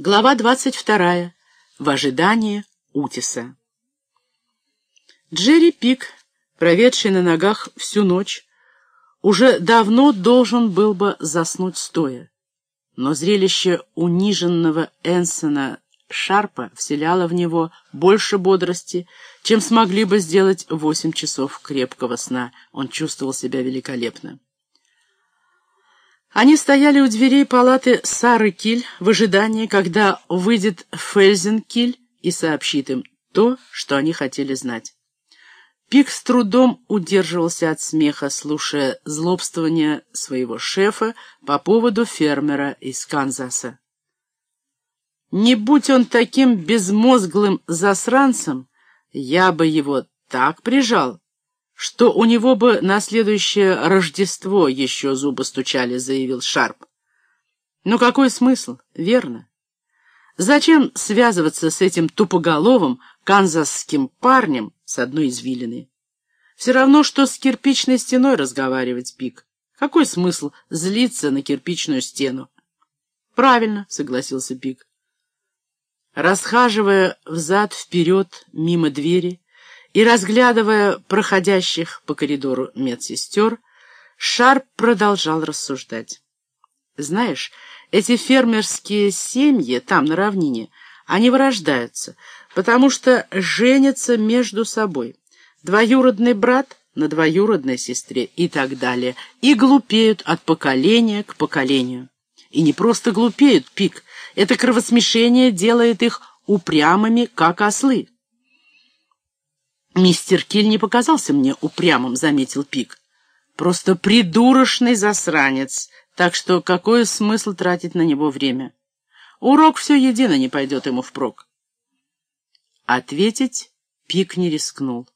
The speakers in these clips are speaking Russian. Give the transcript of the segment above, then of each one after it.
Глава двадцать вторая. В ожидании Утиса. Джерри Пик, проведший на ногах всю ночь, уже давно должен был бы заснуть стоя. Но зрелище униженного Энсона Шарпа вселяло в него больше бодрости, чем смогли бы сделать восемь часов крепкого сна. Он чувствовал себя великолепно. Они стояли у дверей палаты Сары Киль в ожидании, когда выйдет Фельзен Киль и сообщит им то, что они хотели знать. Пик с трудом удерживался от смеха, слушая злобствование своего шефа по поводу фермера из Канзаса. Не будь он таким безмозглым засранцем, я бы его так прижал, что у него бы на следующее Рождество еще зубы стучали, заявил Шарп. Но какой смысл, верно? Зачем связываться с этим тупоголовым канзасским парнем с одной извилины? Все равно, что с кирпичной стеной разговаривать, Пик. Какой смысл злиться на кирпичную стену? Правильно, согласился Пик. Расхаживая взад-вперед мимо двери, и, разглядывая проходящих по коридору медсестер, Шарп продолжал рассуждать. «Знаешь, эти фермерские семьи там, на равнине, они вырождаются, потому что женятся между собой. Двоюродный брат на двоюродной сестре и так далее, и глупеют от поколения к поколению. И не просто глупеют, Пик, это кровосмешение делает их упрямыми, как ослы. «Мистер Киль не показался мне упрямым», — заметил Пик. «Просто придурочный засранец, так что какой смысл тратить на него время? Урок все едино не пойдет ему впрок». Ответить Пик не рискнул.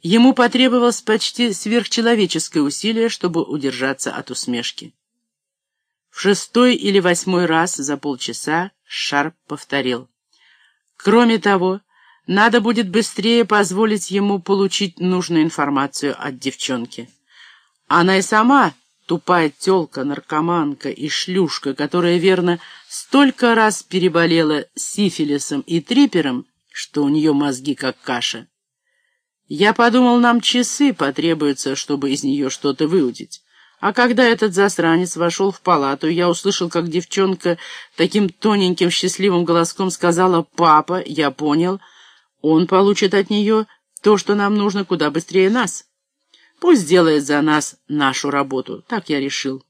Ему потребовалось почти сверхчеловеческое усилие, чтобы удержаться от усмешки. В шестой или восьмой раз за полчаса Шарп повторил. «Кроме того, надо будет быстрее позволить ему получить нужную информацию от девчонки. Она и сама тупая тёлка, наркоманка и шлюшка, которая, верно, столько раз переболела сифилисом и трипером, что у нее мозги как каша. Я подумал, нам часы потребуются, чтобы из нее что-то выудить. А когда этот засранец вошел в палату, я услышал, как девчонка таким тоненьким счастливым голоском сказала «папа», я понял — он получит от нее то, что нам нужно куда быстрее нас. Пусть сделает за нас нашу работу. Так я решил.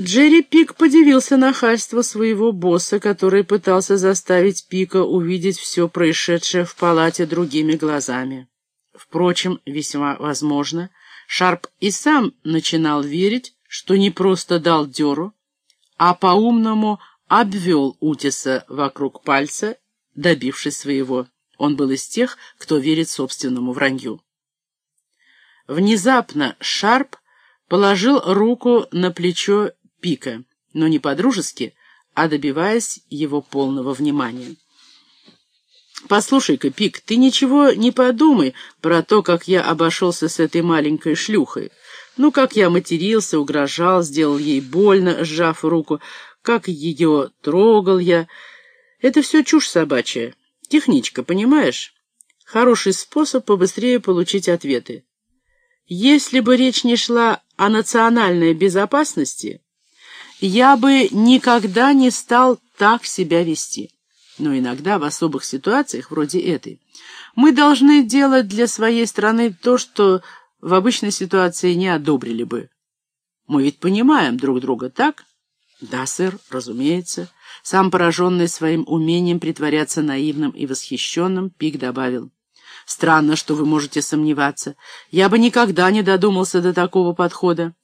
Джерри Пик подивился нахальству своего босса, который пытался заставить Пика увидеть все происшедшее в палате другими глазами. Впрочем, весьма возможно, Шарп и сам начинал верить, что не просто дал дёру, а по-умному обвел Утиса вокруг пальца добившись своего. Он был из тех, кто верит собственному вранью. Внезапно Шарп положил руку на плечо Пика, но не по-дружески, а добиваясь его полного внимания. «Послушай-ка, Пик, ты ничего не подумай про то, как я обошелся с этой маленькой шлюхой. Ну, как я матерился, угрожал, сделал ей больно, сжав руку, как ее трогал я. Это все чушь собачья. Техничка, понимаешь? Хороший способ побыстрее получить ответы. Если бы речь не шла о национальной безопасности, я бы никогда не стал так себя вести. Но иногда в особых ситуациях, вроде этой, мы должны делать для своей страны то, что в обычной ситуации не одобрили бы. Мы ведь понимаем друг друга, так? Да, сэр, разумеется. Сам пораженный своим умением притворяться наивным и восхищенным, Пик добавил. «Странно, что вы можете сомневаться. Я бы никогда не додумался до такого подхода.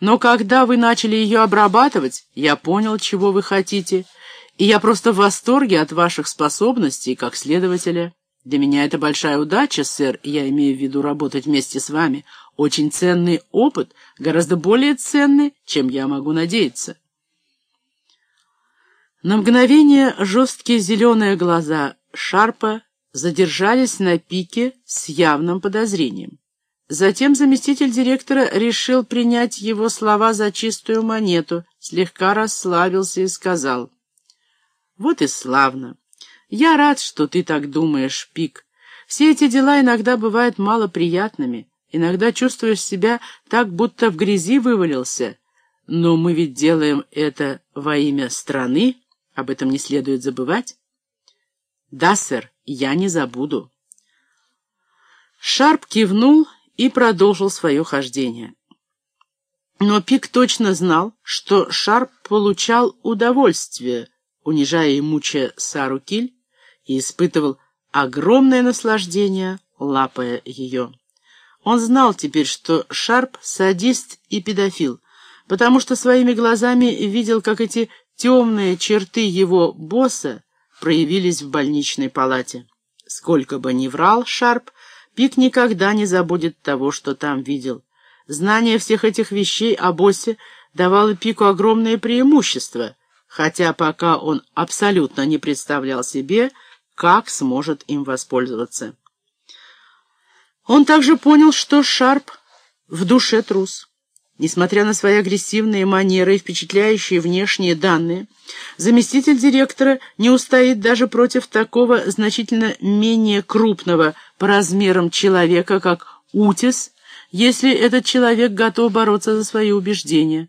Но когда вы начали ее обрабатывать, я понял, чего вы хотите, и я просто в восторге от ваших способностей как следователя. Для меня это большая удача, сэр, я имею в виду работать вместе с вами. Очень ценный опыт, гораздо более ценный, чем я могу надеяться». На мгновение жесткие зеленые глаза Шарпа задержались на пике с явным подозрением. Затем заместитель директора решил принять его слова за чистую монету, слегка расслабился и сказал. «Вот и славно. Я рад, что ты так думаешь, Пик. Все эти дела иногда бывают малоприятными. Иногда чувствуешь себя так, будто в грязи вывалился. Но мы ведь делаем это во имя страны, об этом не следует забывать». «Да, сэр, я не забуду». Шарп кивнул и продолжил свое хождение. Но Пик точно знал, что Шарп получал удовольствие, унижая и мучая Сару Киль, и испытывал огромное наслаждение, лапая ее. Он знал теперь, что Шарп — садист и педофил, потому что своими глазами видел, как эти темные черты его босса проявились в больничной палате. Сколько бы ни врал Шарп, Пик никогда не забудет того, что там видел. Знание всех этих вещей о боссе давало Пику огромное преимущество, хотя пока он абсолютно не представлял себе, как сможет им воспользоваться. Он также понял, что Шарп в душе трус. Несмотря на свои агрессивные манеры и впечатляющие внешние данные, заместитель директора не устоит даже против такого значительно менее крупного по размерам человека, как Утис, если этот человек готов бороться за свои убеждения.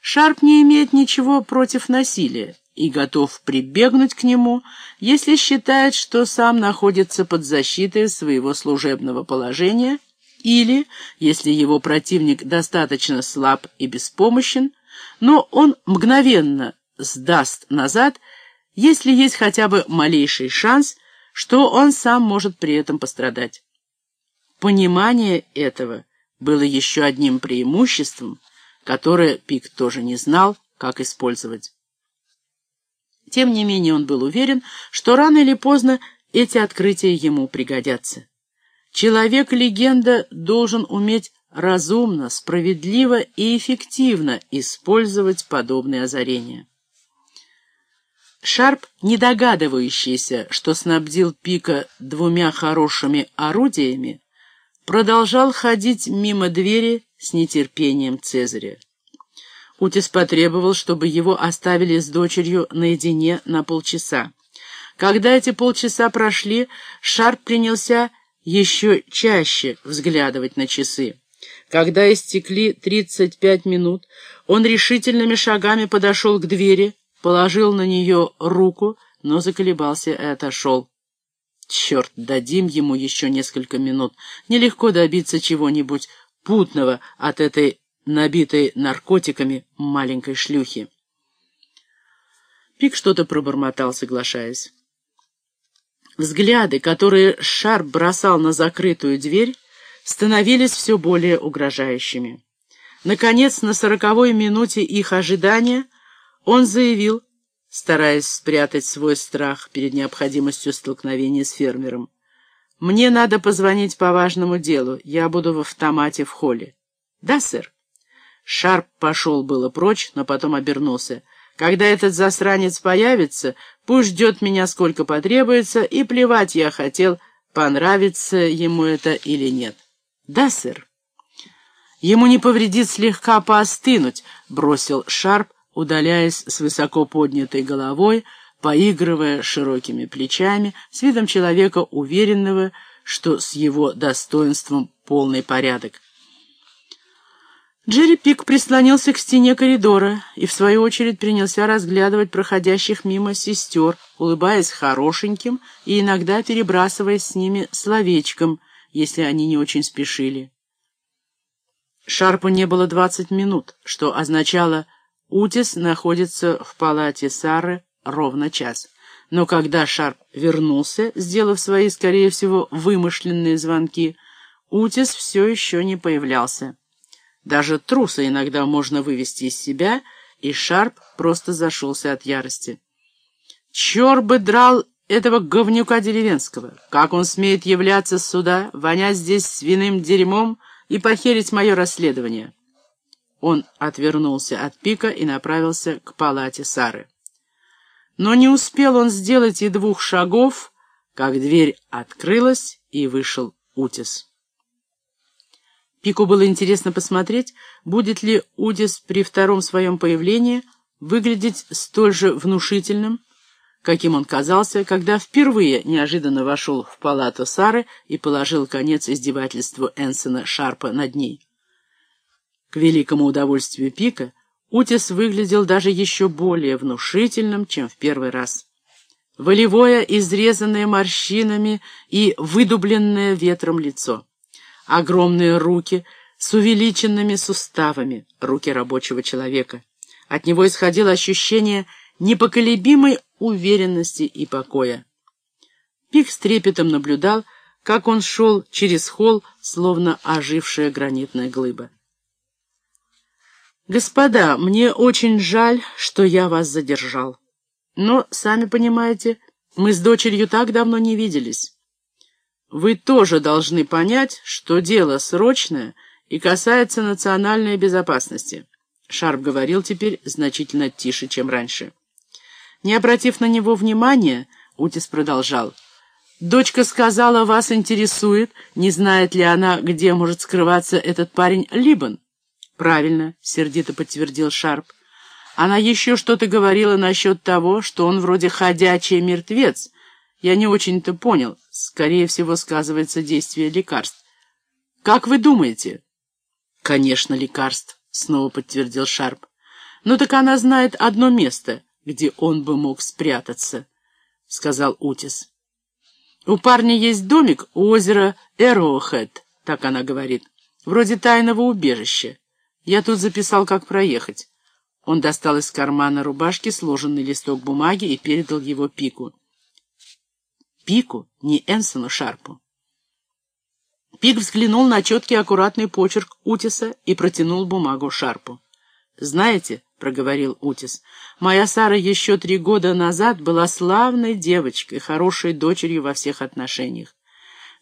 Шарп не имеет ничего против насилия и готов прибегнуть к нему, если считает, что сам находится под защитой своего служебного положения – или, если его противник достаточно слаб и беспомощен, но он мгновенно сдаст назад, если есть хотя бы малейший шанс, что он сам может при этом пострадать. Понимание этого было еще одним преимуществом, которое Пик тоже не знал, как использовать. Тем не менее он был уверен, что рано или поздно эти открытия ему пригодятся. Человек-легенда должен уметь разумно, справедливо и эффективно использовать подобные озарения. Шарп, не догадывающийся, что снабдил Пика двумя хорошими орудиями, продолжал ходить мимо двери с нетерпением Цезаря. Утис потребовал, чтобы его оставили с дочерью наедине на полчаса. Когда эти полчаса прошли, Шарп принялся еще чаще взглядывать на часы. Когда истекли 35 минут, он решительными шагами подошел к двери, положил на нее руку, но заколебался и отошел. Черт, дадим ему еще несколько минут. Нелегко добиться чего-нибудь путного от этой набитой наркотиками маленькой шлюхи. Пик что-то пробормотал, соглашаясь. Взгляды, которые Шарп бросал на закрытую дверь, становились все более угрожающими. Наконец, на сороковой минуте их ожидания он заявил, стараясь спрятать свой страх перед необходимостью столкновения с фермером. «Мне надо позвонить по важному делу. Я буду в автомате в холле». «Да, сэр». Шарп пошел было прочь, но потом обернулся. Когда этот засранец появится, пусть ждет меня сколько потребуется, и плевать я хотел, понравится ему это или нет. Да, сэр. Ему не повредит слегка поостынуть, бросил Шарп, удаляясь с высоко поднятой головой, поигрывая широкими плечами, с видом человека уверенного, что с его достоинством полный порядок. Джерри Пик прислонился к стене коридора и, в свою очередь, принялся разглядывать проходящих мимо сестер, улыбаясь хорошеньким и иногда перебрасываясь с ними словечком, если они не очень спешили. Шарпу не было двадцать минут, что означало «Утис находится в палате Сары ровно час». Но когда Шарп вернулся, сделав свои, скорее всего, вымышленные звонки, Утис все еще не появлялся. Даже труса иногда можно вывести из себя, и Шарп просто зашелся от ярости. Чёр бы драл этого говнюка деревенского! Как он смеет являться сюда, вонять здесь свиным дерьмом и похерить мое расследование? Он отвернулся от пика и направился к палате Сары. Но не успел он сделать и двух шагов, как дверь открылась, и вышел Утис. Пику было интересно посмотреть, будет ли Удис при втором своем появлении выглядеть столь же внушительным, каким он казался, когда впервые неожиданно вошел в палату Сары и положил конец издевательству Энсона Шарпа над ней. К великому удовольствию Пика Утис выглядел даже еще более внушительным, чем в первый раз. Волевое, изрезанное морщинами и выдубленное ветром лицо. Огромные руки с увеличенными суставами, руки рабочего человека. От него исходило ощущение непоколебимой уверенности и покоя. Пик с трепетом наблюдал, как он шел через холл, словно ожившая гранитная глыба. «Господа, мне очень жаль, что я вас задержал. Но, сами понимаете, мы с дочерью так давно не виделись. Вы тоже должны понять, что дело срочное и касается национальной безопасности». Шарп говорил теперь значительно тише, чем раньше. Не обратив на него внимания, Утис продолжал. «Дочка сказала, вас интересует, не знает ли она, где может скрываться этот парень Либан?» «Правильно», — сердито подтвердил Шарп. «Она еще что-то говорила насчет того, что он вроде ходячий мертвец. Я не очень-то понял. Скорее всего, сказывается действие лекарств. Как вы думаете?» «Конечно, лекарств», — снова подтвердил Шарп. «Ну так она знает одно место — где он бы мог спрятаться», — сказал Утис. «У парня есть домик у озера Эроухэт, так она говорит, вроде тайного убежища. Я тут записал, как проехать». Он достал из кармана рубашки сложенный листок бумаги и передал его Пику. Пику, не Энсону Шарпу. Пик взглянул на четкий аккуратный почерк Утиса и протянул бумагу Шарпу. «Знаете, проговорил Утис. «Моя Сара еще три года назад была славной девочкой, хорошей дочерью во всех отношениях.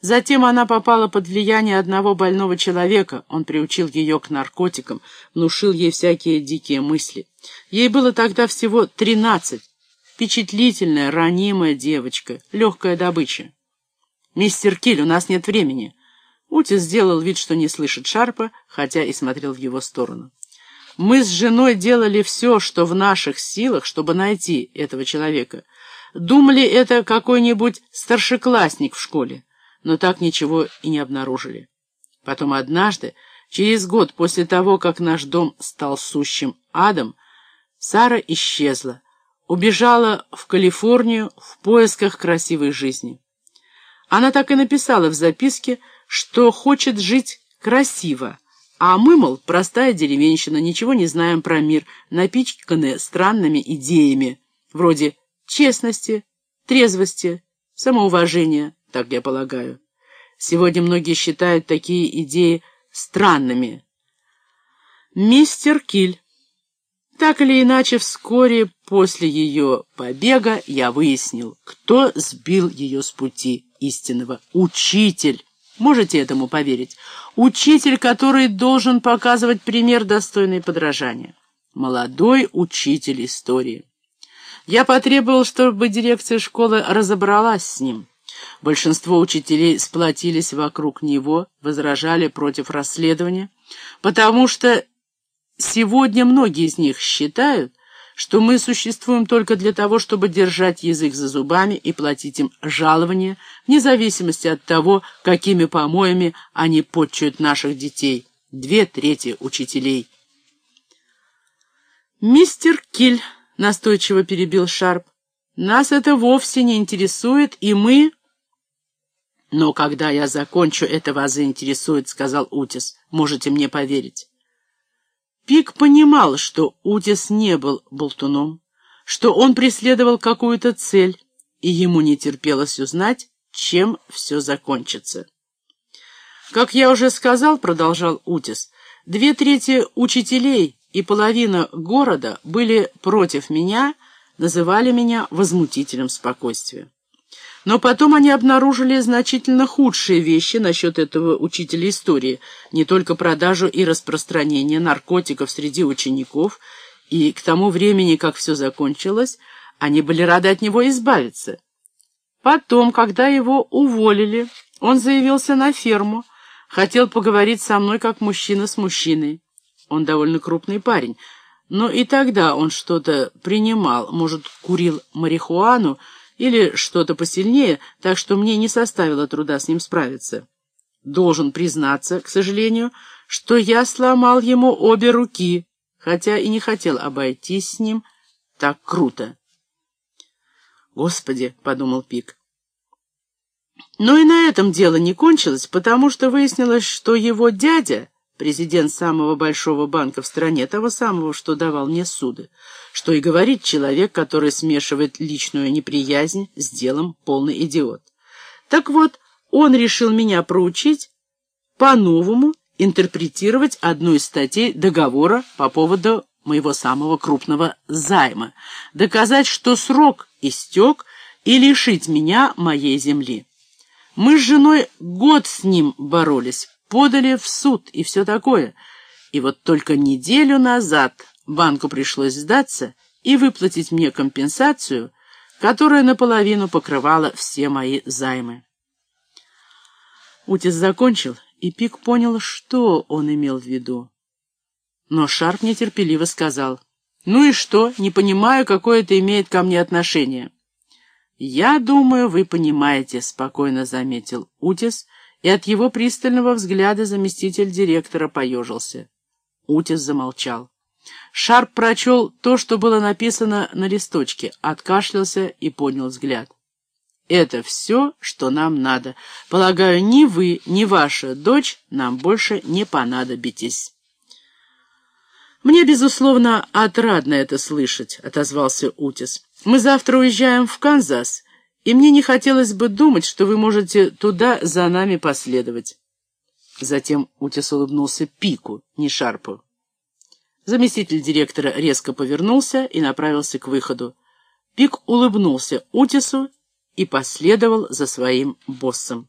Затем она попала под влияние одного больного человека. Он приучил ее к наркотикам, внушил ей всякие дикие мысли. Ей было тогда всего тринадцать. Впечатлительная, ранимая девочка, легкая добыча. «Мистер Киль, у нас нет времени». Утис сделал вид, что не слышит Шарпа, хотя и смотрел в его сторону. Мы с женой делали все, что в наших силах, чтобы найти этого человека. Думали, это какой-нибудь старшеклассник в школе, но так ничего и не обнаружили. Потом однажды, через год после того, как наш дом стал сущим адом, Сара исчезла, убежала в Калифорнию в поисках красивой жизни. Она так и написала в записке, что хочет жить красиво, а мы, мол, простая деревенщина, ничего не знаем про мир, напичканы странными идеями, вроде честности, трезвости, самоуважения, так я полагаю. Сегодня многие считают такие идеи странными. Мистер Киль. Так или иначе, вскоре после ее побега я выяснил, кто сбил ее с пути истинного. Учитель. Можете этому поверить? Учитель, который должен показывать пример достойный подражания. Молодой учитель истории. Я потребовал, чтобы дирекция школы разобралась с ним. Большинство учителей сплотились вокруг него, возражали против расследования, потому что сегодня многие из них считают, что мы существуем только для того, чтобы держать язык за зубами и платить им жалования, вне зависимости от того, какими помоями они подчуют наших детей. Две трети учителей. «Мистер Киль», — настойчиво перебил Шарп, — «нас это вовсе не интересует, и мы...» «Но когда я закончу, это вас заинтересует», — сказал Утис. «Можете мне поверить». Пик понимал, что Утис не был болтуном, что он преследовал какую-то цель, и ему не терпелось узнать, чем все закончится. «Как я уже сказал, — продолжал Утис, — две трети учителей и половина города были против меня, называли меня возмутителем спокойствия. Но потом они обнаружили значительно худшие вещи насчет этого учителя истории, не только продажу и распространение наркотиков среди учеников, и к тому времени, как все закончилось, они были рады от него избавиться. Потом, когда его уволили, он заявился на ферму, Хотел поговорить со мной, как мужчина с мужчиной. Он довольно крупный парень. Но и тогда он что-то принимал, может, курил марихуану или что-то посильнее, так что мне не составило труда с ним справиться. Должен признаться, к сожалению, что я сломал ему обе руки, хотя и не хотел обойтись с ним так круто. «Господи!» — подумал Пик. Но и на этом дело не кончилось, потому что выяснилось, что его дядя президент самого большого банка в стране, того самого, что давал мне суды, что и говорит человек, который смешивает личную неприязнь с делом полный идиот. Так вот, он решил меня проучить по-новому интерпретировать одну из статей договора по поводу моего самого крупного займа, доказать, что срок истек, и лишить меня моей земли. Мы с женой год с ним боролись, подали в суд и все такое. И вот только неделю назад банку пришлось сдаться и выплатить мне компенсацию, которая наполовину покрывала все мои займы. Утис закончил, и Пик понял, что он имел в виду. Но Шарп нетерпеливо сказал, «Ну и что? Не понимаю, какое это имеет ко мне отношение». «Я думаю, вы понимаете», — спокойно заметил Утис, — и от его пристального взгляда заместитель директора поежился. Утис замолчал. Шарп прочел то, что было написано на листочке, откашлялся и поднял взгляд. «Это все, что нам надо. Полагаю, ни вы, ни ваша дочь нам больше не понадобитесь». «Мне, безусловно, отрадно это слышать», — отозвался Утис. «Мы завтра уезжаем в Канзас» и мне не хотелось бы думать, что вы можете туда за нами последовать. Затем Утис улыбнулся Пику, не Шарпу. Заместитель директора резко повернулся и направился к выходу. Пик улыбнулся Утису и последовал за своим боссом.